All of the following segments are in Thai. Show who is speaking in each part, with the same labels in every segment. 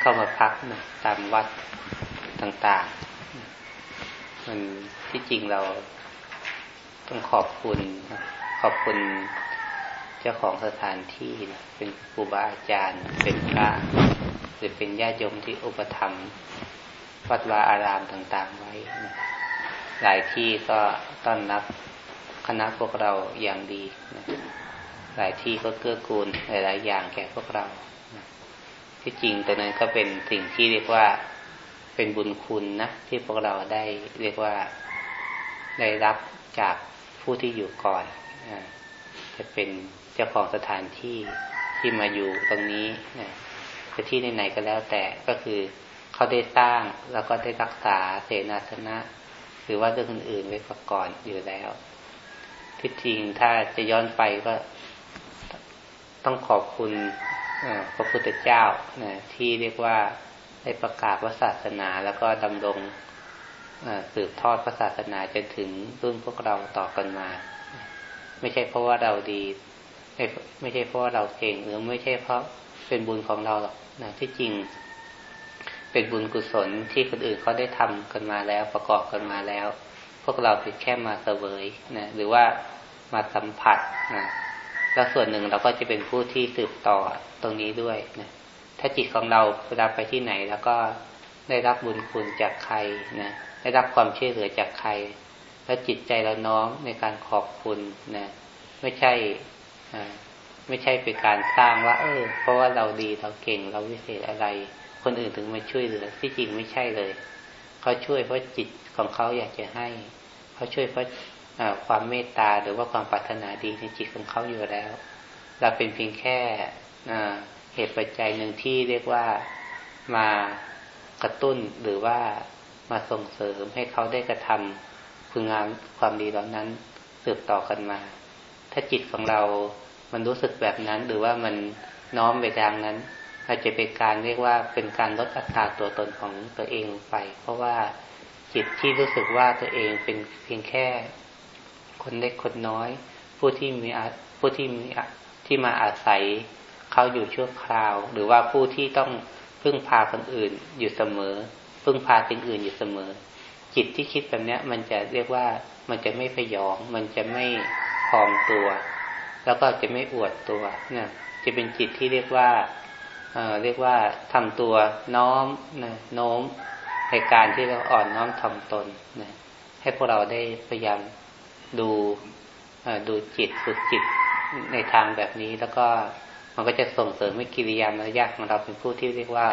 Speaker 1: เข้ามาพักนะตามวัดต่างๆ มันที่จริงเราต้องขอบคุณขอบคุณเจ้าของสถานที่นะเป็นครูบาอาจารย์ เป็นพระหรือเป็นญาติโยมที่อุปถัมภ์วัดวาอารามต่างๆไว้นะหลายที่ก็ต้อนรับคณะพวกเราอย่างดีนะหลายที่ก็เกื้อกูลหลายๆอย่างแก่พวกเรา ที่จริงตัวนั้นก็เป็นสิ่งที่เรียกว่าเป็นบุญคุณนะ ที่พวกเราได้เรียกว่าได้รับจากผู้ที่อยู่ก่อนจะเป็นเจ้าของสถานที่ที่มาอยู่ตรงนี้จะที่ไหนๆก็แล้วแต่ก็คือเขาได้สร้างแล้วก็ได้รักษาเสนาสนะ หรือว่าเรื่องอื่นๆไว้ก่อนอยู่แล้ว ที่จริงถ้าจะย้อนไปก็ต้องขอบคุณ พระพุทธเจ้าที่เรียกว่าได้ประกาศพระศาสนาแล้วก็ดำรงสืบทอดพระศาสนาจนถึงรุ่นพวกเราต่อกันมา ไม่ใช่เพราะว่าเราดี ไม่ใช่เพราะว่าเราเก่งหรือไม่ใช่เพราะเป็นบุญของเราหรอกนะที่จริง เป็นบุญกุศลที่คนอื่นเขาได้ทำกันมาแล้วประกอบกันมาแล้ว พวกเราเพียงแค่มาเสวยนะหรือว่ามาสัมผัสนะ แล้วส่วนหนึ่งเราก็จะเป็นผู้ที่สืบต่อตรงนี้ด้วยนะถ้าจิตของเราเวลาไปที่ไหน แล้วก็ได้รับบุญคุณจากใครนะได้รับความช่วยเหลือจากใคร แล้วจิตใจเราน้อมในการขอบคุณนะไม่ใช่ไม่ใช่เป็นการสร้างว่า เออ เพราะว่าเราดีเราเก่งเราวิเศษอะไร คนอื่นถึงมาช่วยเหลือที่จริงไม่ใช่เลย เขาช่วยเพราะจิตของเขาอยากจะให้ เขาช่วยเพราะ ความเมตตาหรือว่าความปรารถนาดีในจิตของเขาอยู่แล้ว เราเป็นเพียงแค่เหตุปัจจัยหนึ่งที่เรียกว่ามากระตุ้นหรือว่ามาส่งเสริมให้เขาได้กระทำคุณงามความดีเหล่านั้นสืบต่อกันมา ถ้าจิตของเรามันรู้สึกแบบนั้น หรือว่ามันน้อมไปทางนั้นอาจจะเป็นการเรียกว่าเป็นการลดอัตราตัวตนของตัวเองไป เพราะว่าจิตที่รู้สึกว่าตัวเองเป็นเพียงแค่ คนเล็กคนน้อย ผู้ที่มีผู้ที่มีที่มาอาศัยเขาอยู่ชั่วคราว หรือว่าผู้ที่ต้องพึ่งพาคนอื่นอยู่เสมอ พึ่งพาสิ่งอื่นอยู่เสมอ จิตที่คิดแบบนี้มันจะเรียกว่ามันจะไม่พยอง มันจะไม่พองตัว แล้วก็จะไม่อวดตัวนะจะเป็นจิตที่เรียกว่าเออเรียกว่าทำตัวน้อมนะโน้มในการที่เราอ่อนน้อมทำตนนะให้พวกเราได้พยายาม ดูดูจิตฝึกจิตในทางแบบนี้ แล้วก็มันก็จะส่งเสริมให้กิริยามารยาทของเราเป็นผู้ที่เรียกว่า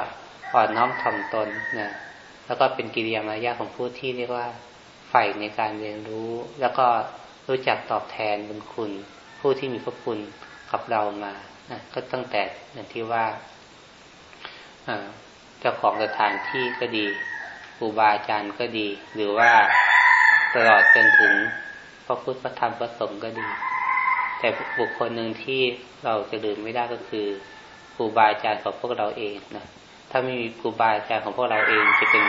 Speaker 1: อ่อนน้อมถ่อมตนนะแล้วก็เป็นกิริยามารยาทของผู้ที่เรียกว่าใฝ่ในการเรียนรู้ แล้วก็รู้จักตอบแทนบุญคุณ ผู้ที่มีพระคุณกับเรามานะก็ตั้งแต่อย่างที่ว่าเจ้าของสถานที่ก็ดีครูบาอาจารย์ก็ดี หรือว่าตลอดจนถึง พระพุทธพระธรรมพระสงฆ์ก็ดี แต่บุคคลหนึ่งที่เราจะลืมไม่ได้ก็คือครูบาอาจารย์ของพวกเราเองนะถ้าไม่มีครูบาอาจารย์ของพวกเราเองจะเป็น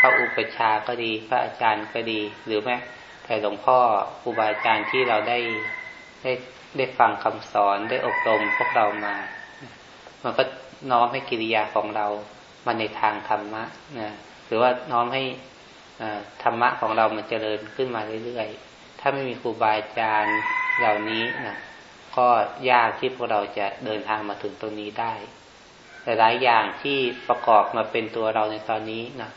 Speaker 1: พระอุปชาก็ดี พระอาจารย์ก็ดี หรือแม้แต่หลวงพ่อครูบาอาจารย์ที่เราได้ได้ได้ฟังคำสอนได้อบรมพวกเรามา มันก็น้อมให้กิริยาของเรามาในทางธรรมะนะหรือว่าน้อมให้ธรรมะของเรามันเจริญขึ้นมาเรื่อย ถ้าไม่มีครูบาอาจารย์เหล่านี้นะก็ยากที่พวกเราจะเดินทางมาถึงตรงนี้ได้แต่หลายอย่างที่ประกอบมาเป็นตัวเราในตอนนี้นะ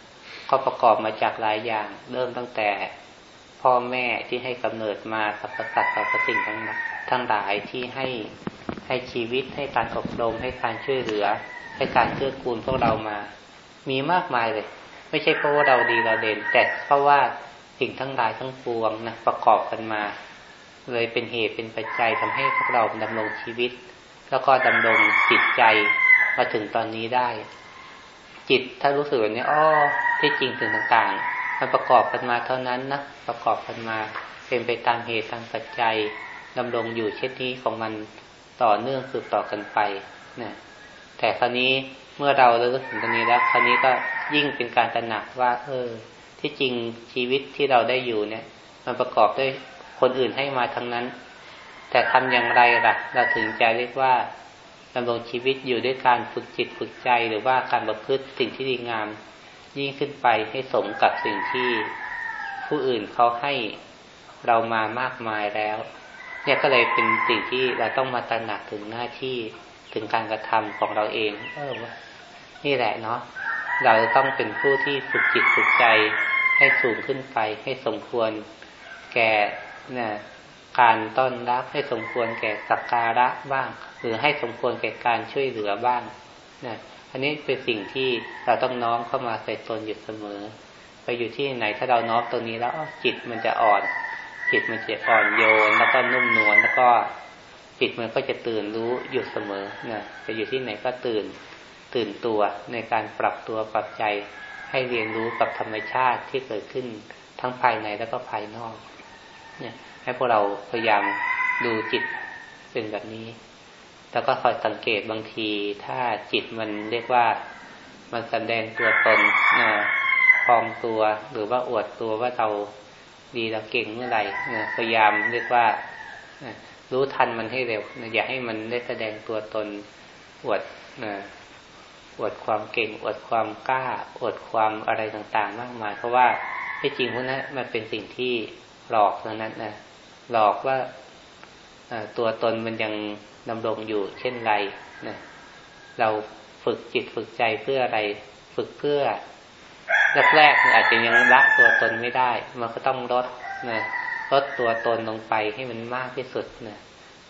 Speaker 1: ก็ประกอบมาจากหลายอย่าง เริ่มตั้งแต่พ่อแม่ที่ให้กำเนิดมาสัพพสัตว์สัพพสิ่งทั้งทั้งหลายที่ให้ให้ชีวิตให้การอบรมให้การช่วยเหลือ ให้การเกื้อกูลพวกเรามา มีมากมายเลย ไม่ใช่เพราะว่าเราดีเราเด่นแต่เพราะว่า สิ่งทั้งหลายทั้งปวงนะประกอบกันมา เลยเป็นเหตุเป็นปัจจัยทำให้พวกเราดำรงชีวิต แล้วก็ดำรงจิตใจมาถึงตอนนี้ได้ จิตถ้ารู้สึกแบบนี้อ้อที่จริงถึงต่างๆ มันประกอบกันมาเท่านั้นนะประกอบกันมาเป็นไปตามเหตุตามปัจจัยดำรงอยู่เช่นนี้ของมันต่อเนื่องสืบต่อกันไปนะแต่คราวนี้เมื่อเราเริ่มถึงตรงนี้แล้วคราวนี้ก็ยิ่งเป็นการตระหนักว่า เออ ที่จริงชีวิตที่เราได้อยู่เนี่ย มันประกอบด้วยคนอื่นให้มาทั้งนั้น แต่ทำอย่างไรล่ะ เราถึงจะเรียกว่าดำรงชีวิตอยู่ด้วยการฝึกจิตฝึกใจหรือว่าการประพฤติสิ่งที่ดีงาม ยิ่งขึ้นไปให้สมกับสิ่งที่ผู้อื่นเขาให้เรามามากมายแล้ว เนี่ยก็เลยเป็นสิ่งที่เราต้องมาตระหนักถึงหน้าที่ถึงการกระทำของเราเองเออนี่แหละเนาะเราต้องเป็นผู้ที่ฝึกจิตฝึกใจ ให้สูงขึ้นไป ให้สมควรแก่นะการต้อนรับ ให้สมควรแก่สักการะบ้าง หรือให้สมควรแก่การช่วยเหลือบ้างนะอันนี้เป็นสิ่งที่เราต้องน้อมเข้ามาใส่ตนอยู่เสมอ ไปอยู่ที่ไหนถ้าเราน้อมตรงนี้แล้วจิตมันจะอ่อน จิตมันจะอ่อนโยน แล้วก็นุ่มนวลแล้วก็จิตมันก็จะตื่นรู้อยู่เสมอนะจะอยู่ที่ไหนก็ตื่นตื่นตัวในการปรับตัวปรับใจ ให้เรียนรู้กับธรรมชาติที่เกิดขึ้นทั้งภายในแล้วก็ภายนอก เนี่ย ให้พวกเราพยายามดูจิตเป็นแบบนี้ แล้วก็คอยสังเกตบางที ถ้าจิตมันเรียกว่ามันแสดงตัวตนนะพองตัวหรือว่าอวดตัวว่าเราดีเราเก่งเมื่อไหร่นะพยายามเรียกว่ารู้ทันมันให้เร็วนะอย่าให้มันได้แสดงตัวตนอวดนะ อวดความเก่ง อวดความกล้า อวดความอะไรต่างๆ มากมาย เพราะว่าที่จริงพวกนั้นมันเป็นสิ่งที่หลอกเท่านั้นนะหลอกว่าตัวตนมันยังดำรงอยู่เช่นไรนะเราฝึกจิตฝึกใจเพื่ออะไร ฝึกเพื่อแรกๆอาจจะยังละตัวตนไม่ได้ มันก็ต้องลดนะลดตัวตนลงไปให้มันมากที่สุดนะ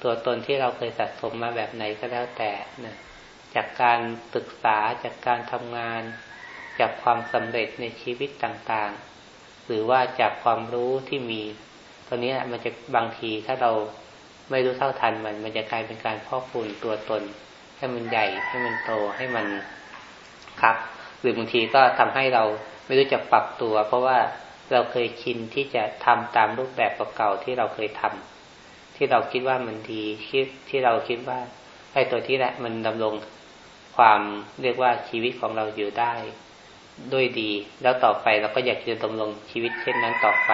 Speaker 1: ตัวตนที่เราเคยสะสมมาแบบไหนก็แล้วแต่นะ จากการศึกษาจากการทำงาน จากความสำเร็จในชีวิตต่างๆ หรือว่าจากความรู้ที่มีตอนนี้มันจะบางทีถ้าเราไม่รู้เท่าทันมัน มันจะกลายเป็นการพอกพูนตัวตน ให้มันใหญ่ให้มันโตให้มันครับ หรือบางทีก็ทำให้เราไม่รู้จักปรับตัว เพราะว่าเราเคยชินที่จะทำตามรูปแบบเก่าๆที่เราเคยทำที่เราคิดว่ามันดีคิดที่เราคิดว่า ไอ้ตัวที่แหละ มันดำรงความเรียกว่าชีวิตของเราอยู่ได้ด้วยดี แล้วต่อไปเราก็อยากจะดำรงชีวิตเช่นนั้นต่อไป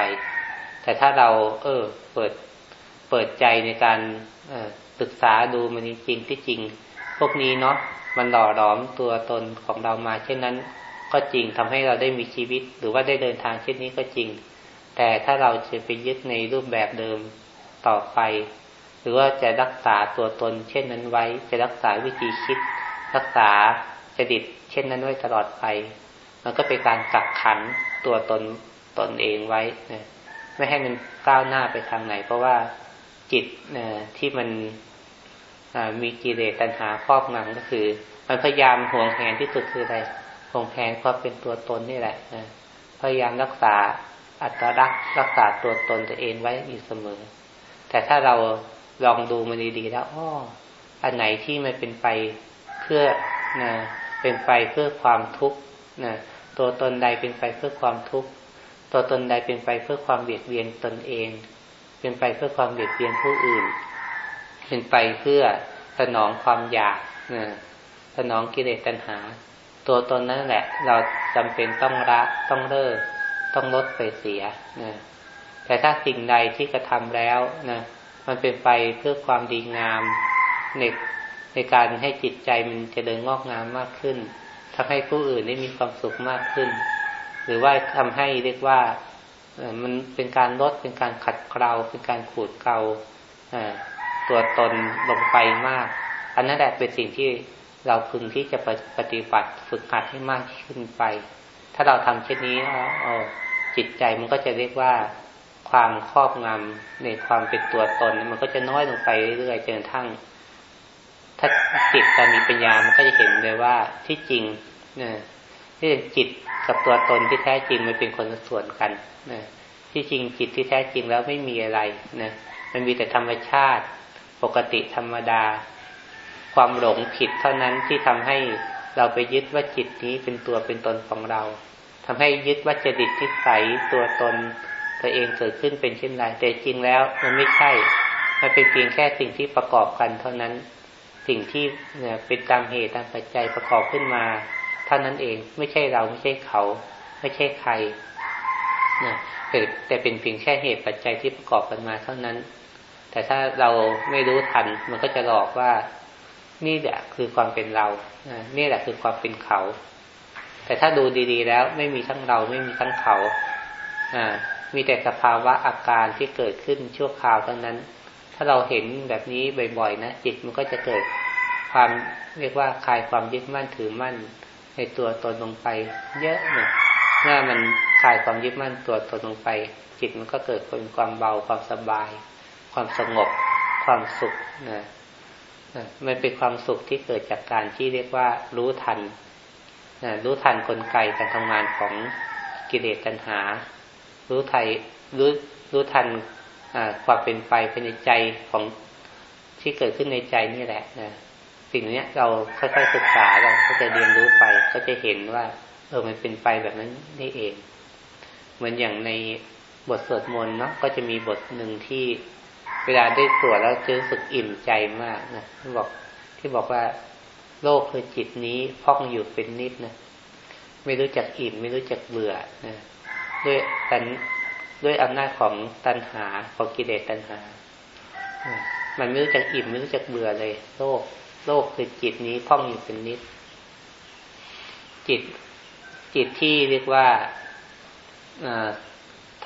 Speaker 1: แต่ถ้าเรา เออ เปิดเปิดใจในการศึกษาดูมันจริงที่จริง พวกนี้เนาะมันหล่อหลอมตัวตนของเรามา เช่นนั้น ก็จริงทำให้เราได้มีชีวิต หรือว่าได้เดินทางเช่นนี้ก็จริง แต่ถ้าเราจะไปยึดในรูปแบบเดิมต่อไป รือว่าจะรักษาตัวตน เช่นนั้นไว้ จะรักษาวิธีคิด รักษาจดิต เช่นนั้นไว้ตลอดไป มันก็เป็นการกักขันตัวตนตนเองไว้นะไม่ให้มันก้าวหน้าไปทางไหน เพราะว่าจิตนะที่มันมีกิเลสตัณหาครอบงำก็คือ มันพยายามห่วงแหนที่สุดคืออะไรห่วงแหนความเป็นตัวตนนี่แหละนะพยายามรักษาอัตลักษณ์รักษาตัวตนตัวเองไว้อยู่เสมอ แต่ถ้าเรา ลองดูมันดีๆแล้วอ้ออันไหนที่มันเป็นไปพื่อนะเป็นไปเพื่อความทุกข์นะตัวตนใดเป็นไปเพื่อความทุกข์ตัวตนใดเป็นไปเพื่อความเบียดเบียนตนเอง เป็นไปเพื่อความเบียดเบียนผู้อื่น เป็นไปเพื่อสนองความอยากนะสนองกิเลสตัณหา ตัวตนนั่นแหละ เราจำเป็นต้องละต้องเลิกต้องลดไปเสียนะแต่ถ้าสิ่งใดที่กระทำแล้วนะ มันเป็นไปเพื่อความดีงามในในการให้จิตใจมันจะเดินงอกงามมากขึ้นทำให้ผู้อื่นได้มีความสุขมากขึ้น หรือว่าทำให้เรียกว่ามันเป็นการลดเป็นการขัดเกลาเป็นการขูดเกลาตัวตนลงไปมาก อันนั้นแหละเป็นสิ่งที่เราพึงที่จะปฏิบัติฝึกหัดให้มากขึ้นไป ถ้าเราทำเช่นนี้จิตใจมันก็จะเรียกว่า ความครอบงำในความเป็นตัวตน มันก็จะน้อยลงไปเรื่อยๆจนทั้งถ้าจิตเรามีปัญญามันก็จะเห็นเลยว่าที่จริงเนะที่จิตกับตัวตนที่แท้จริงมันเป็นคนละส่วนกันนะที่จริงจิตที่แท้จริงแล้วไม่มีอะไรนะมันมีแต่ธรรมชาติ ปกติธรรมดา ความหลงผิดเท่านั้นที่ทำให้เราไปยึดว่าจิตนี้เป็นตัวเป็นตนของเราทำให้ยึดว่าจดิตที่ใสตัวตน ตัวเองเกิดขึ้นเป็นเช่นไรแต่จริงแล้วมันไม่ใช่ มันเป็นเพียงแค่สิ่งที่ประกอบกันเท่านั้น สิ่งที่เนี่ยเป็นตามเหตุตามปัจจัยประกอบขึ้นมาเท่านั้นเองไม่ใช่เราไม่ใช่เขา ไม่ใช่ใครนะแต่แต่เป็นเพียงแค่เหตุปัจจัยที่ประกอบกันมาเท่านั้น แต่ถ้าเราไม่รู้ทัน มันก็จะหลอกว่า นี่แหละคือความเป็นเรานี่แหละคือความเป็นเขา แต่ถ้าดูดีๆ แล้วไม่มีทั้งเราไม่มีทั้งเขา อ่า มีแต่สภาวะอาการที่เกิดขึ้นชั่วคราวเท่านั้น ถ้าเราเห็นแบบนี้บ่อยๆนะจิตมันก็จะเกิดความเรียกว่าคลายความยึดมั่นถือมั่น ในตัวตนลงไป เยอะเนี่ยเมื่อมันคลายความยึดมั่นตัวตนลงไป จิตมันก็เกิดเป็นความเบาความสบาย ความสงบ ความสุขนะมันเป็นความสุขที่เกิดจากการที่เรียกว่ารู้ทันนะรู้ทันกลไกการทำงานของกิเลสตัณหา รู้ไทยรู้รู้ทันความเป็นไปภายในใจของที่เกิดขึ้นในใจนี่แหละนะสิ่งนี้เราค่อยๆศึกษาเราก็จะเรียนรู้ไปก็จะเห็นว่า เออมันเป็นไปแบบนั้นนี่เอง เหมือนอย่างในบทสวดมนต์เนาะก็จะมีบทหนึ่งที่เวลาได้สวดแล้วจะรู้สึกอิ่มใจมากนะที่บอกที่บอกว่า โลกคือจิตนี้พ่องอยู่เป็นนิดนะไม่รู้จักอิ่มไม่รู้จักเบื่อนะ ด้วยตันด้วยอำนาจของตัณหาของกิเลสตัณหา มันไม่รู้จักอิ่มไม่รู้จักเบื่อเลย โลก โลกคือจิตนี้พ่องอยู่เป็นนิด จิต จิตที่เรียกว่า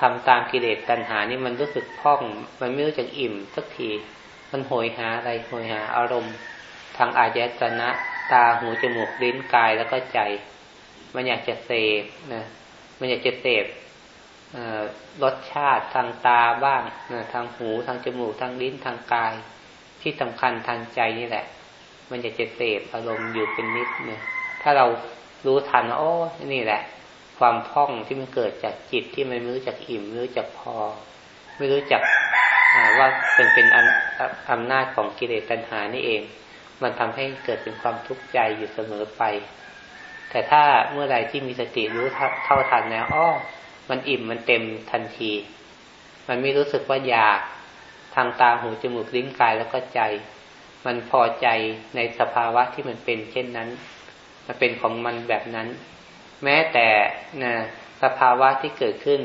Speaker 1: ทำตามกิเลสตัณหานี่มันรู้สึกพ่อง มันไม่รู้จักอิ่มสักที มันโหยหาอะไรโหยหาอารมณ์ ทางอายตนะ ตาหูจมูกลิ้นกายแล้วก็ใจ มันอยากจะเสพนะ มันอยากจะเสพรสชาติทางตาบ้างทางหูทางจมูกทางลิ้นทางกาย ที่สำคัญทางใจนี่แหละ มันจะจะเสพอารมณ์อยู่เป็นนิดเนี่ยถ้าเรารู้ทันโอ้นี่แหละ ความพ่องที่มันเกิดจากจิตที่มันไม่รู้จักอิ่มไม่รู้จักพอ ไม่รู้จักว่าเป็นเป็นอำนาจของกิเลสตัณหานี่เอง มันทำให้เกิดเป็นความทุกข์ใจอยู่เสมอไป แต่ถ้าเมื่อใดที่มีสติรู้เท่าทันแล้วอ้อมันอิ่มมันเต็มทันที มันไม่รู้สึกว่าอยากทางตาหูจมูกลิ้นกายแล้วก็ใจ มันพอใจในสภาวะที่มันเป็น เช่นนั้น มันเป็นของมันแบบนั้น แม้แต่นะสภาวะที่เกิดขึ้น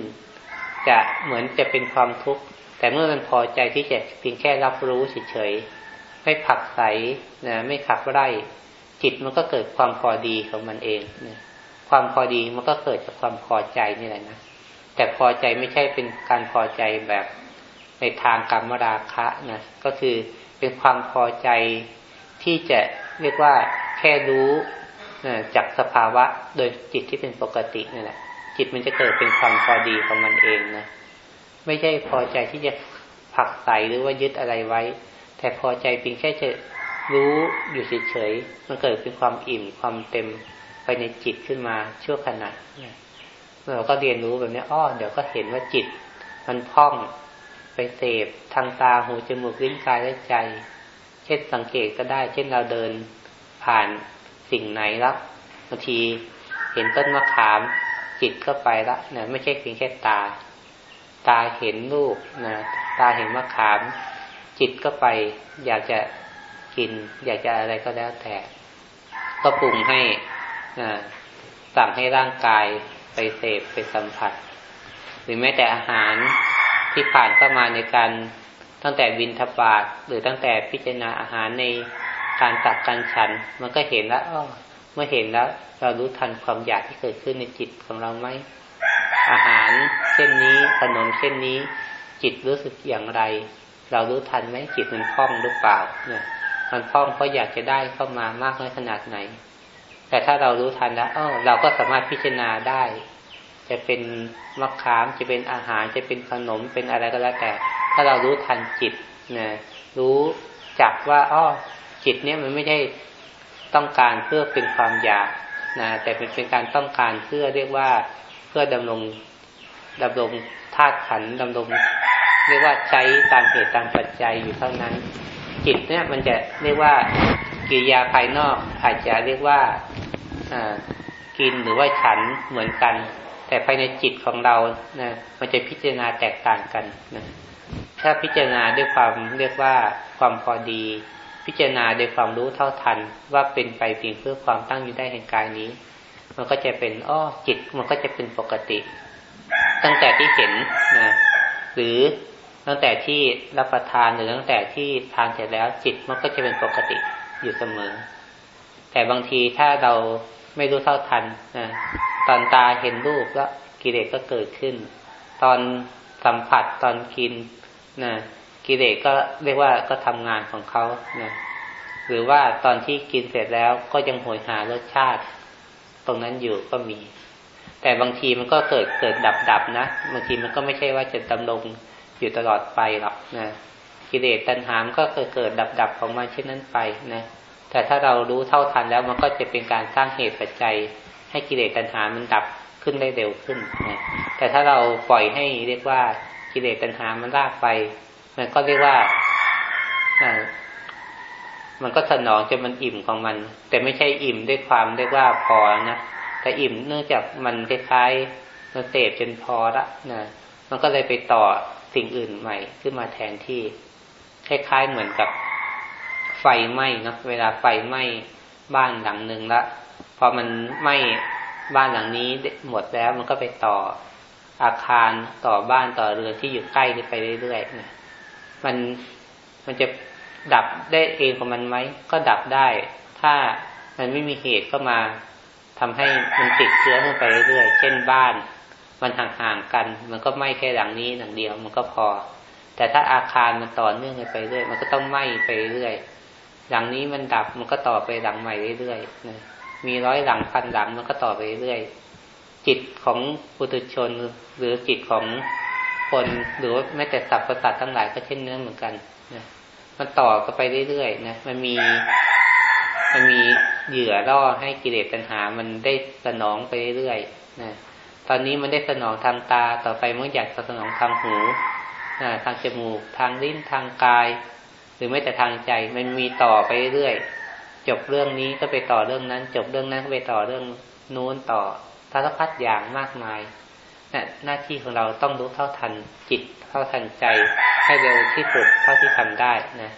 Speaker 1: จะเหมือนจะเป็นความทุกข์แต่เมื่อมันพอใจที่จะเพียงแค่รับรู้เฉยๆไม่ผักใสนะไม่ขับไล่ จิตมันก็เกิดความพอดีของมันเองนะความพอดีมันก็เกิดจากความพอใจนี่แหละนะแต่พอใจไม่ใช่เป็นการพอใจแบบในทางกรรมราคะนะก็คือเป็นความพอใจที่จะเรียกว่าแค่รู้จากสภาวะโดยจิตที่เป็นปกตินี่แหละ จิตมันจะเกิดเป็นความพอดีของมันเองนะไม่ใช่พอใจที่จะผักใส่หรือว่ายึดอะไรไว้ แต่พอใจเพียงแค่จะ รู้อยู่เฉยๆมันเกิดเป็นความอิ่มความเต็มไปในจิตขึ้นมาชั่วขณะเราก็เรียนรู้แบบนี้อ้อเดี๋ยวก็เห็นว่าจิต มันพ่องไปเสพทางตาหูจมูกลิ้นกายและใจ เช่นสังเกตก็ได้ เช่นเราเดินผ่านสิ่งไหนแล้วบางทีเห็นต้นมะขามจิตก็ไปละนะไม่ใช่เพียงแค่ตา ตาเห็นลูกนะตาเห็นมะขาม จิตก็ไป อยากจะ กิน อยากจะอะไรก็แล้วแต่ ก็ปรุงให้สั่งให้ร่างกายไปเสพไปสัมผัส หรือแม้แต่อาหารที่ผ่านเข้ามาในการตั้งแต่บินทบาทหรือตั้งแต่พิจารณาอาหารในการตักการฉัน มันก็เห็นแล้วเมื่อเห็นแล้ว เรารู้ทันความอยากที่เกิดขึ้นในจิตของเราไหมอาหารเช่นนี้ขนมเช่นนี้ จิตรู้สึกอย่างไร เรารู้ทันไหมจิตมันพองหรือเปล่าเนี่ย มันพองเพราะอยากจะได้เข้ามามากน้อยขนาดไหน แต่ถ้าเรารู้ทันแล้วเออเราก็สามารถพิจารณาได้ จะเป็นมะขามจะเป็นอาหารจะเป็นขนมเป็นอะไรก็แล้วแต่ ถ้าเรารู้ทันจิตนะรู้จักว่าอ้อจิตเนี้ยมันไม่ได้ต้องการเพื่อเป็นความอยากนะแต่เป็นเป็นการต้องการเพื่อเรียกว่าเพื่อดำรงดำรงธาตุขันดำรงเรียกว่าใช้ตามเหตุตามปัจจัยอยู่เท่านั้น จิตเนี่ยมันจะเรียกว่ากิริยาภายนอกอาจจะเรียกว่ากินหรือว่าฉันเหมือนกัน แต่ภายในจิตของเรานะมันจะพิจารณาแตกต่างกันนะถ้าพิจารณาด้วยความเรียกว่าความพอดี พิจารณาด้วยความรู้เท่าทันว่าเป็นไปเพียงเพื่อความตั้งอยู่ได้แห่งกายนี้ มันก็จะเป็นอ้อจิตมันก็จะเป็นปกติ ตั้งแต่ที่เห็นนะหรือ ตั้งแต่ที่รับประทานหรือตั้งแต่ที่ทานเสร็จแล้วจิตมันก็จะเป็นปกติอยู่เสมอ แต่บางทีถ้าเราไม่รู้เท่าทันนะตอนตาเห็นรูปแล้วกิเลสก็เกิดขึ้น ตอนสัมผัสตอนกินนะกิเลสก็เรียกว่าก็ทำงานของเขานะหรือว่าตอนที่กินเสร็จแล้วก็ยังหวยหารสชาติ ตรงนั้นอยู่ก็มี แต่บางทีมันก็เกิดเกิดดับดับนะบางทีมันก็ไม่ใช่ว่าจะดำรง อยู่ตลอดไปหรอกนะกิเลสตัณหามก็เกิดเกิดดับดับของมันเช่นนั้นไปนะแต่ถ้าเรารู้เท่าทันแล้วมันก็จะเป็นการสร้างเหตุปัจจัย ให้กิเลสตัณหามันดับขึ้นได้เร็วขึ้นนะแต่ถ้าเราปล่อยให้เรียกว่ากิเลสตัณหามันลากไป มันก็เรียกว่ามันก็สนองจนมันอิ่มของมัน แต่ไม่ใช่อิ่มด้วยความเรียกว่าพอนะแต่อิ่มเนื่องจากมันคล้ายๆมันเสพจนพอละนะมันก็เลยไปต่อ สิ่งอื่นใหม่ขึ้นมาแทนที่ คล้ายๆเหมือนกับไฟไหม้นะเวลาไฟไหม้บ้านหลังหนึ่งละพอมันไหม้บ้านหลังนี้หมดแล้วมันก็ไปต่ออาคารต่อบ้านต่อเรือนที่อยู่ใกล้ไปเรื่อยๆนะมันมันจะดับได้เองของมันไหมก็ดับได้ ถ้ามันไม่มีเหตุก็มาทำให้มันติดเชื้อขึ้นไปเรื่อยๆเช่นบ้าน มันห่างๆกัน มันก็ไหม้แค่หลังนี้หลังเดียว มันก็พอ แต่ถ้าอาคารมันต่อเนื่องไปเรื่อย มันก็ต้องไหม้ไปเรื่อย หลังนี้มันดับมันก็ต่อไปหลังใหม่เรื่อยๆนะมีร้อยหลังพันหลังมันก็ต่อไปเรื่อย จิตของปุถุชนหรือจิตของคนหรือแม้แต่สัตว์ประสาททั้งหลายก็เช่นเนื้อเหมือนกันนะมันต่อก็ไปเรื่อยๆนะมันมี มันมีเหยื่อล่อให้กิเลสตัณหา มันได้สนองไปเรื่อยๆนะ ตอนนี้มันได้สนองทางตา ต่อไปมันอยากสนองทางหูทางจมูก ทางลิ้นทางกาย หรือไม่แต่ทางใจ มันมีต่อไปเรื่อยจบเรื่องนี้ก็ไปต่อเรื่องนั้น จบเรื่องนั้นก็ไปต่อเรื่องนู้นต่อสารพัดอย่างมากมายนะหน้าที่ของเราต้องรู้เท่าทันจิต เท่าทันใจ ให้เร็วที่สุดเท่าที่ทำได้นะ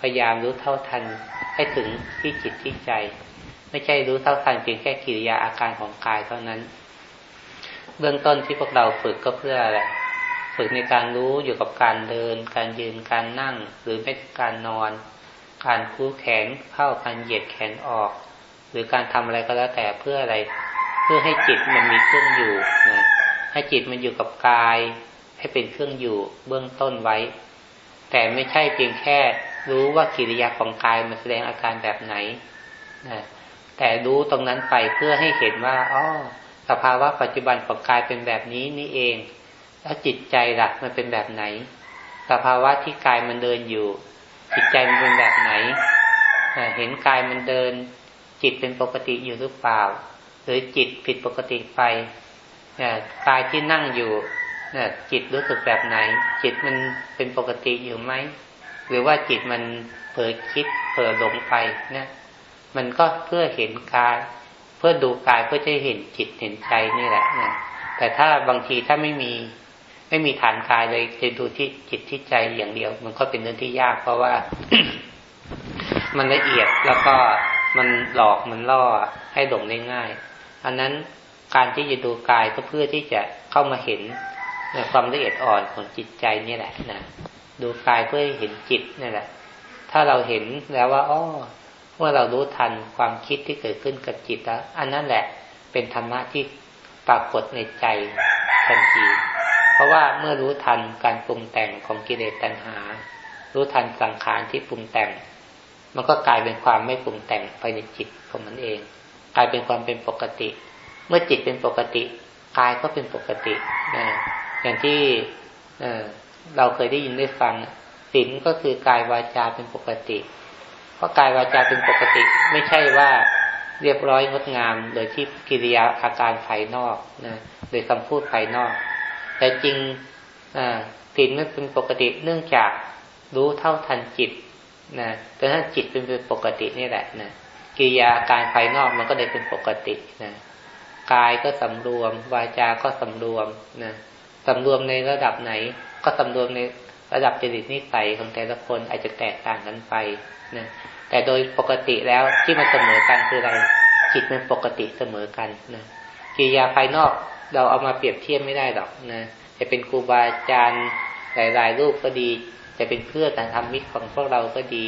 Speaker 1: พยายามรู้เท่าทันให้ถึงที่จิตที่ใจ ไม่ใช่รู้เท่าทันเพียงแค่กิริยาอาการของกายเท่านั้น เบื้องต้นที่พวกเราฝึกก็เพื่ออะไรฝึกในการรู้อยู่กับการเดิน การยืนการนั่ง หรือแม้การนอน การคู่แขนเข้าการเหยียดแขนออก หรือการทำอะไรก็แล้วแต่เพื่ออะไร เพื่อให้จิตมันมีเครื่องอยู่นะให้จิตมันอยู่กับกาย ให้เป็นเครื่องอยู่เบื้องต้นไว้ แต่ไม่ใช่เพียงแค่รู้ว่ากิริยาของกายมันแสดงอาการแบบไหนนะแต่รู้ตรงนั้นไปเพื่อให้เห็นว่าอ๋อ สภาวะปัจจุบันของกายเป็นแบบนี้นี่เอง แล้วจิตใจหลักมันเป็นแบบไหน สภาวะที่กายมันเดินอยู่ จิตใจมันเป็นแบบไหน เห็นกายมันเดิน จิตเป็นปกติอยู่หรือเปล่า หรือจิตผิดปกติไปกายที่นั่งอยู่จิตรู้สึกแบบไหน จิตมันเป็นปกติอยู่ไหมหรือว่าจิตมันเผลอคิดเผลอหลงไปนะมันก็เพื่อเห็นกาย เพื่อดูกายเพื่อจะเห็นจิตเห็นใจนี่แหละนะแต่ถ้าบางทีถ้าไม่มีไม่มีฐานกายเลยจะดูที่จิตที่ใจอย่างเดียว มันก็เป็นเรื่องที่ยาก เพราะว่า มันละเอียดแล้วก็มันหลอกมันล่อให้หลงได้ง่ายอันนั้นการที่จะดูกายก็เพื่อที่จะเข้ามาเห็นในความละเอียดอ่อนของจิตใจนี่แหละนะดูกายเพื่อเห็นจิตนี่แหละ ถ้าเราเห็นแล้วว่าอ๋อ เมื่อเรารู้ทันความคิดที่เกิดขึ้นกับจิตแล้วอันนั้นแหละเป็นธรรมะที่ปรากฏในใจทันทีเพราะว่าเมื่อรู้ทันการปรุงแต่งของกิเลสตัณหา รู้ทันสังขารที่ปรุงแต่ง มันก็กลายเป็นความไม่ปรุงแต่งไปในจิตของมันเอง กลายเป็นความเป็นปกติ เมื่อจิตเป็นปกติกายก็เป็นปกตินะอย่างที่เราเคยได้ยินได้ฟังศีลก็คือกายวาจาเป็นปกติ เพราะกายวาจาเป็นปกติ ไม่ใช่ว่าเรียบร้อยงดงาม โดยที่กิริยาอาการภายนอกนะโดยคำพูดภายนอก แต่จริงศีลไม่เป็นปกติเนื่องจากรู้เท่าทันจิตนะแต่ถ้าจิตเป็นปกตินี่แหละนะกิริยาการภายนอกมันก็เลยเป็นปกตินะกายก็สำรวม วาจาก็สำรวมนะสำรวมในระดับไหน ก็สำรวมใน ระดับจริตนิสัยของแต่ละคนอาจจะแตกต่างกันไปนะแต่โดยปกติแล้วที่มันเสมอกันคืออะไรจิตมันปกติเสมอกันนะกิริยาภายนอกเราเอามาเปรียบเทียบไม่ได้หรอกนะจะเป็นครูบาอาจารย์หลายๆรูปก็ดี จะเป็นเพื่อนทำมิตรของพวกเราก็ดี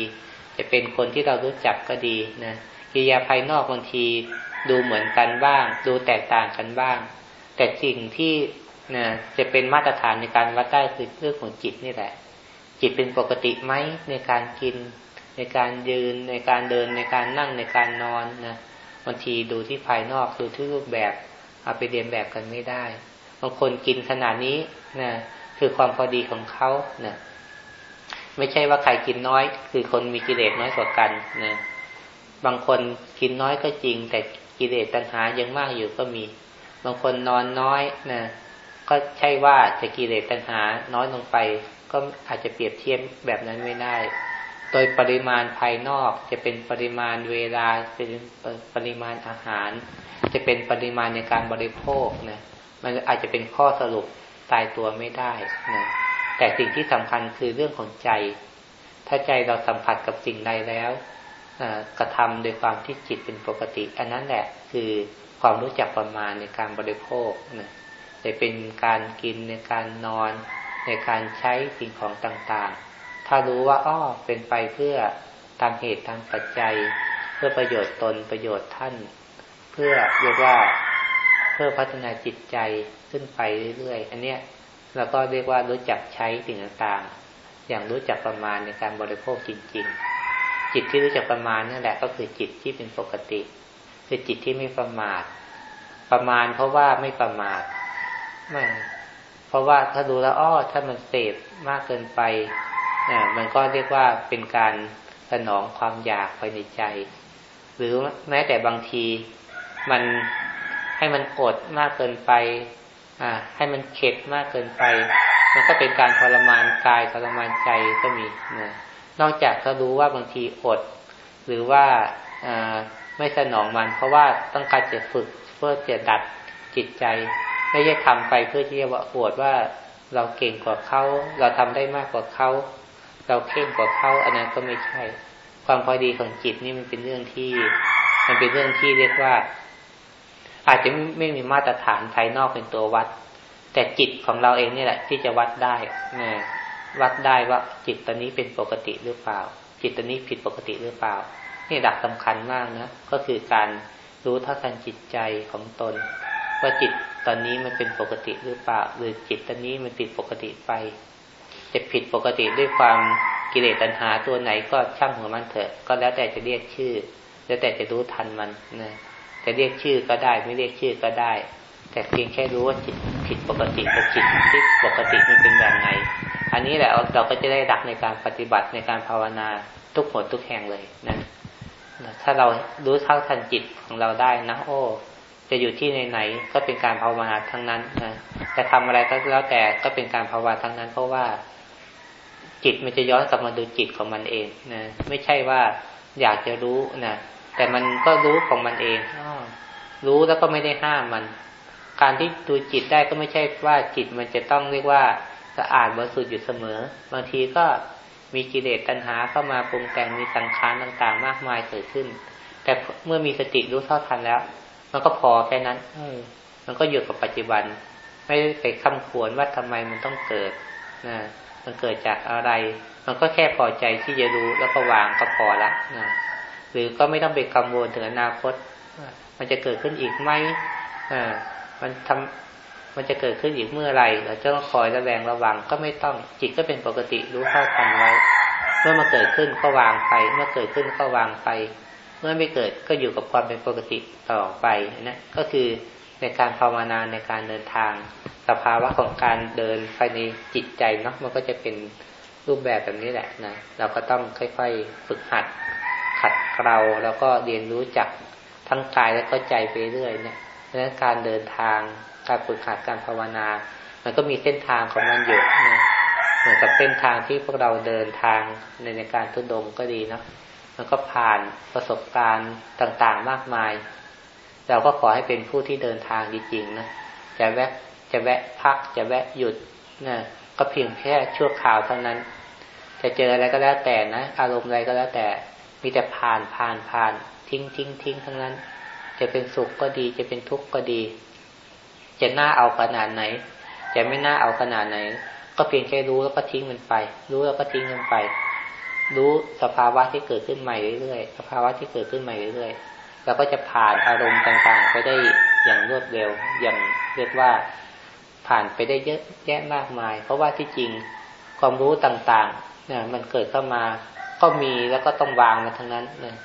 Speaker 1: จะเป็นคนที่เรารู้จักก็ดีนะกิริยาภายนอกบางทีดูเหมือนกันบ้าง ดูแตกต่างกันบ้าง แต่สิ่งที่ นะจะเป็นมาตรฐานในการวัดได้คือเรื่องของจิตนี่แหละ จิตเป็นปกติไหมในการกิน ในการยืน ในการเดิน ในการนั่งในการนอนนะบางทีดูที่ภายนอกดูที่รูปแบบเอาไปเรียนแบบกันไม่ได้บางคนกินขนาดนี้นะคือความพอดีของเขานะไม่ใช่ว่าใครกินน้อย คือคนมีกิเลสน้อยกว่ากันนะบางคนกินน้อยก็จริง แต่กิเลสตัณหายังมากอยู่ก็มี บางคนนอนน้อยนะ ก็ใช่ว่าจะกิเลสตัณหา น้อยลงไป ก็อาจจะเปรียบเทียบแบบนั้นไม่ได้ โดยปริมาณภายนอกจะเป็นปริมาณเวลาเป็นปริมาณอาหาร จะเป็นปริมาณในการบริโภคนะมันอาจจะเป็นข้อสรุปตายตัวไม่ได้นะแต่สิ่งที่สำคัญคือเรื่องของใจ ถ้าใจเราสัมผัสกับสิ่งใดแล้วกระทำโดยความที่จิตเป็นปกติ อันนั้นแหละคือความรู้จักประมาณในการบริโภคนะ จะเป็นการกินในการนอนในการใช้สิ่งของต่างๆ ถ้ารู้ว่าอ้อเป็นไปเพื่อตามเหตุตามปัจจัย เพื่อประโยชน์ตนประโยชน์ท่าน เพื่อเรียกว่าเพื่อพัฒนาจิตใจขึ้นไปเรื่อยๆ อันเนี้ยเราก็เรียกว่ารู้จักใช้สิ่งต่างๆ อย่างรู้จักประมาณในการบริโภคจริง ๆ จิตที่รู้จักประมาณนั่นแหละก็คือจิตที่เป็นปกติ คือจิตที่ไม่ประมาท ประมาณเพราะว่าไม่ประมาท ไม่เพราะว่าถ้าดูแล้วอ้อถ้ามันเสพมากเกินไปอ่ามันก็เรียกว่าเป็นการสนองความอยากไปในใจ หรือแม้แต่บางทีมันให้มันกดมากเกินไปอ่าให้มันเข็ดมากเกินไป มันก็เป็นการทรมานกายทรมานใจก็มีนะนอกจากก็รู้ว่าบางทีอด หรือว่าอ่าไม่สนองมัน เพราะว่าต้องการจะฝึกเพื่อจะดัดจิตใจ ไม่ใช่ทำไปเพื่อที่จะว่าอวดว่าเราเก่งกว่าเขา เราทำได้มากกว่าเขา เราเข่งกว่าเขาอันนั้นก็ไม่ใช่ ความพอดีของจิตนี่มันเป็นเรื่องที่ มันเป็นเรื่องที่เรียกว่า อาจจะไม่มีมาตรฐานภายนอกเป็นตัววัด แต่จิตของเราเองนี่แหละ ที่จะวัดได้นะวัดได้ว่าจิตตอนนี้เป็นปกติหรือเปล่า จิตตอนนี้ผิดปกติหรือเปล่า นี่ดักสำคัญมากนะก็คือการรู้เท่าทันจิตใจของตน ว่าจิตตอนนี้มันเป็นปกติหรือเปล่าหรือจิตตอนนี้มันผิดปกติไป จะผิดปกติด้วยความกิเลสตัณหาตัวไหนก็ช่างหัวมันเถอะ ก็แล้วแต่จะเรียกชื่อ แล้วแต่จะรู้ทันมันนะจะเรียกชื่อก็ได้ ไม่เรียกชื่อก็ได้ แต่เพียงแค่รู้ว่าจิตผิดปกติกับจิตที่ปกติมันเป็นแบบไหนอันนี้แหละเราก็จะได้ดักในการปฏิบัติในการภาวนาทุกหมดทุกแห่งเลยนะถ้าเรารู้เท่าทันจิตของเราได้นะโอ้ จะอยู่ที่ไหนๆก็เป็นการภาวนาทั้งนั้นนะจะทำอะไรก็แล้วแต่ก็เป็นการภาวนาทั้งนั้น เพราะว่า จิตมันจะย้อนกลับมาดูจิตของมันเองนะไม่ใช่ว่าอยากจะรู้นะแต่มันก็รู้ของมันเองอรู้แล้วก็ไม่ได้ห้ามมัน การที่ดูจิตได้ก็ไม่ใช่ว่าจิตมันจะต้องเรียกว่าสะอาดบริสุทธิ์อยู่เสมอ บางทีก็มีกิเลสตัณหาเข้ามาปรุงแต่งมีสังขารต่างๆ มากมายเกิดขึ้น แต่เมื่อมีสติรู้เท่าทันแล้ว มันก็พอแค่นั้น เออ มันก็อยู่กับปัจจุบัน ไม่ไปคำควรว่าทำไมมันต้องเกิดนะมันเกิดจากอะไร มันก็แค่พอใจที่จะรู้แล้วก็วางก็พอละนะหรือก็ไม่ต้องไปกังวลถึงอนาคต มันจะเกิดขึ้นอีกไหมอ่ามันทำมันจะเกิดขึ้นอีกเมื่อไรเราจะต้องคอยระแวงระวังก็ไม่ต้องจิตก็เป็นปกติรู้เท่าทันไว้ เมื่อมาเกิดขึ้นก็วางไป เมื่อเกิดขึ้นก็วางไป เมื่อไม่เกิดก็อยู่กับความเป็นปกติต่อไปนะก็คือในการภาวนาในการเดินทาง สภาวะของการเดินไปในจิตใจเนาะมันก็จะเป็นรูปแบบแบบนี้แหละนะเราก็ต้องค่อยๆฝึกหัด ขัดเกลาแล้วก็เรียนรู้จักทั้งกายและก็ใจไปเรื่อยเนี่ยดังนั้นการเดินทางการฝึกหัดการภาวนา มันก็มีเส้นทางของมันอยู่นะเหมือนกับเส้นทางที่พวกเราเดินทางในในการทุดงก็ดีเนาะ มันก็ผ่านประสบการณ์ต่างๆมากมาย เราก็ขอให้เป็นผู้ที่เดินทางจริงๆนะจะแวะจะแวะพักจะแวะหยุดนะก็เพียงแค่ชั่วคราวเท่านั้น จะเจออะไรก็แล้วแต่นะอารมณ์อะไรก็แล้วแต่มีแต่ผ่านผ่านผ่านทิ้งทิ้งทิ้งทั้งนั้น จะเป็นสุขก็ดี จะเป็นทุกข์ก็ดี จะน่าเอาขนาดไหน จะไม่น่าเอาขนาดไหน ก็เพียงแค่รู้แล้วก็ทิ้งมันไป รู้แล้วก็ทิ้งมันไป รู้สภาวะที่เกิดขึ้นใหม่เรื่อยๆ สภาวะที่เกิดขึ้นใหม่เรื่อยๆ เราก็จะผ่านอารมณ์ต่างๆ ไปได้อย่างรวดเร็ว อย่างเรียกว่าผ่านไปได้เยอะแยะมากมาย เพราะว่าที่จริงความรู้ต่างๆเนี่ยมันเกิดเข้ามา ก็มีแล้วก็ต้องวางมาทั้งนั้นนะ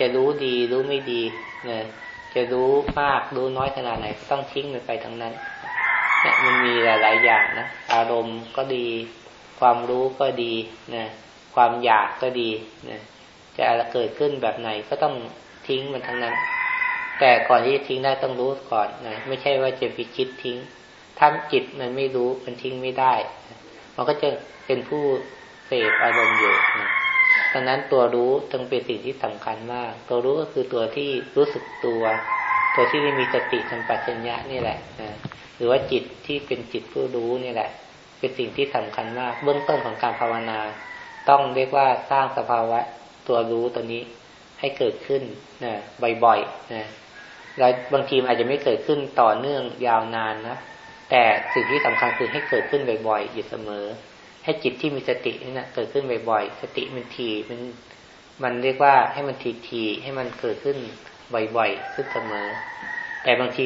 Speaker 1: จะรู้ดีรู้ไม่ดีนะจะรู้มากรู้น้อยขนาดไหนต้องทิ้งมันไปทั้งนั้นเนี่ยมันมีหลาย ๆ อย่างนะ อารมณ์ก็ดี ความรู้ก็ดีนะ ความอยากก็ดีนะจะอะไรเกิดขึ้นแบบไหนก็ต้องทิ้งมันทั้งนั้น แต่ก่อนที่จะทิ้งได้ต้องรู้ก่อนนะไม่ใช่ว่าจะไปคิดทิ้งถ้าจิตมันไม่รู้มันทิ้งไม่ได้ มันก็จะเป็นผู้เสพอารมณ์อยู่นะดังนั้นตัวรู้ต้องเป็นสิ่งที่สำคัญมาก ตัวรู้ก็คือตัวที่รู้สึกตัว ตัวที่มีสติสัมปชัญญะนี่แหละนะหรือว่าจิตที่เป็นจิตผู้รู้นี่แหละ เป็นสิ่งที่สำคัญมาก เบื้องต้นของการภาวนา ต้องเรียกว่าสร้างสภาวะตัวรู้ตัวนี้ให้เกิดขึ้นนะบ่อยๆนะแล้วบางทีอาจจะไม่เกิดขึ้นต่อเนื่องยาวนานนะแต่สิ่งที่สำคัญคือให้เกิดขึ้นบ่อยๆอยู่เสมอ ให้จิตที่มีสตินี่นะเกิดขึ้นบ่อยๆ สติมันทีมันมันเรียกว่าให้มันทีทีให้มันเกิดขึ้นบ่อยๆขึ้นเสมอ แต่บางที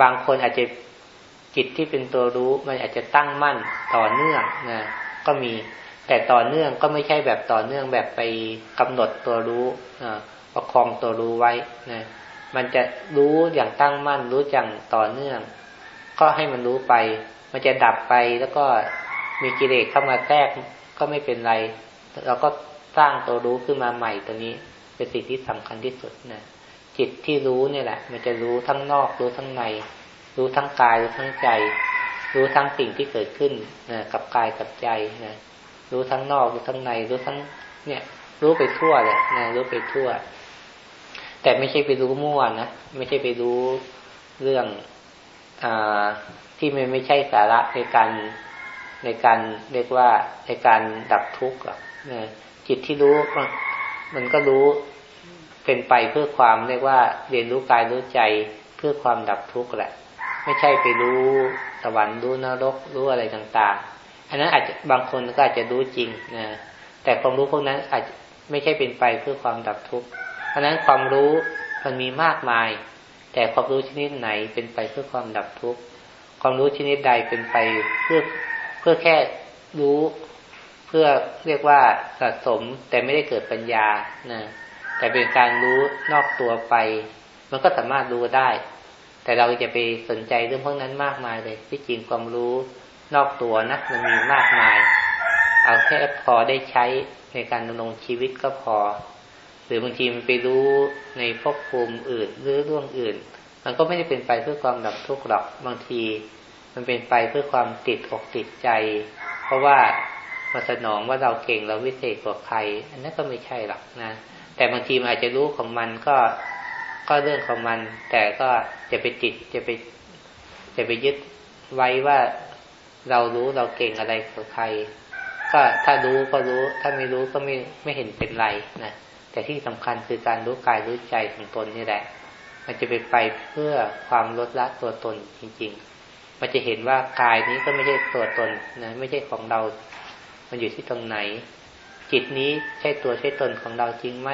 Speaker 1: บางคนอาจจะจิตที่เป็นตัวรู้ มันอาจจะตั้งมั่นต่อเนื่องนะก็มี แต่ต่อเนื่องก็ไม่ใช่แบบต่อเนื่องแบบไปกำหนดตัวรู้ประคองตัวรู้ไว้นะมันจะรู้อย่างตั้งมั่นรู้อย่างต่อเนื่อง ก็ให้มันรู้ไป มันจะดับไปแล้วก็มีกิเลสเข้ามาแทรกก็ไม่เป็นไร เราก็สร้างตัวรู้ขึ้นมาใหม่ตัวนี้ เป็นสิ่งที่สำคัญที่สุดนะจิตที่รู้เนี่ยแหละ มันจะรู้ทั้งนอกรู้ทั้งใน รู้ทั้งกายรู้ทั้งใจ รู้ทั้งสิ่งที่เกิดขึ้นนะกับกายกับใจนะ รู้ทั้งนอกรู้ทั้งใน รู้ทั้ง เนี่ย รู้ไปทั่วเลยนะรู้ไปทั่ว แต่ไม่ใช่ไปรู้มั่วนะไม่ใช่ไปรู้เรื่องอที่มันไม่ใช่สาระในการในการเรียกว่าในการดับทุกข์จิตที่รู้มันก็รู้เป็นไปเพื่อความเรียกว่า เรียนรู้กายรู้ใจเพื่อความดับทุกข์แหละ ไม่ใช่ไปรู้สวรรค์รู้นรกรู้อะไรต่างๆ อันนั้นอาจจะบางคนก็อาจจะรู้จริงนะแต่ความรู้พวกนั้นอาจจะไม่ใช่เป็นไปเพื่อความดับทุกข์เพราะนั้นความรู้มันมีมากมาย แต่ความรู้ชนิดไหนเป็นไปเพื่อความดับทุกข์ความรู้ชนิดใดเป็นไปเพื่อเพื่อแค่รู้เพื่อเรียกว่าสะสมแต่ไม่ได้เกิดปัญญานะแต่เป็นการรู้นอกตัวไป มันก็สามารถรู้ได้ แต่เราจะไปสนใจเรื่องพวกนั้นมากมายเลยที่จริงความรู้ นอกตัวนะมันมีมากมาย เอาแค่พอได้ใช้ในการดำรงชีวิตก็พอ หรือบางทีมันไปรู้ในภพภูมิอื่นหรือเรื่องอื่น มันก็ไม่ได้เป็นไปเพื่อความดับทุกข์หรอกบางที มันเป็นไปเพื่อความติดอกติดใจ เพราะว่ามาสนองว่าเราเก่งเราวิเศษกว่าใคร อันนั้นก็ไม่ใช่หรอกนะแต่บางทีมันอาจจะรู้ของมันก็ก็เรื่องของมัน แต่ก็จะไปติดจะไปจะไปยึดไว้ว่า เรารู้เราเก่งอะไรกว่าใคร ก็ถ้ารู้ก็รู้ ถ้าไม่รู้ก็ไม่ไม่เห็นเป็นไรนะแต่ที่สำคัญคือการรู้กายรู้ใจของตนนี่แหละ มันจะไปไปเพื่อความลดละตัวตนจริง ๆ มันจะเห็นว่ากายนี้ก็ไม่ใช่ตัวตนนะไม่ใช่ของเรา มันอยู่ที่ตรงไหน จิตนี้ใช่ตัวใช่ตนของเราจริงไหม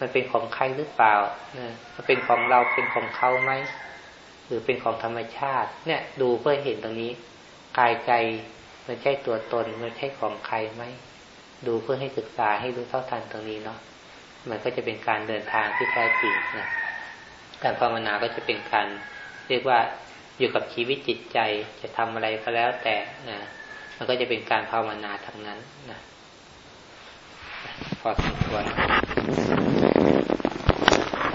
Speaker 1: มันเป็นของใครหรือเปล่านะมันเป็นของเราเป็นของเขาไหมหรือเป็นของธรรมชาติ เนี่ย ดูเพื่อเห็นตรงนี้ กายใจมันใช่ตัวตนมันใช่ของใครไหมดูเพื่อให้ศึกษาให้รู้เท่าทันตรงนี้เนาะมันก็จะเป็นการเดินทางที่แท้จริงนะการภาวนาก็จะเป็นการเรียกว่าอยู่กับชีวิตจิตใจจะทำอะไรก็แล้วแต่นะมันก็จะเป็นการภาวนาทั้งนั้นนะพอสมควร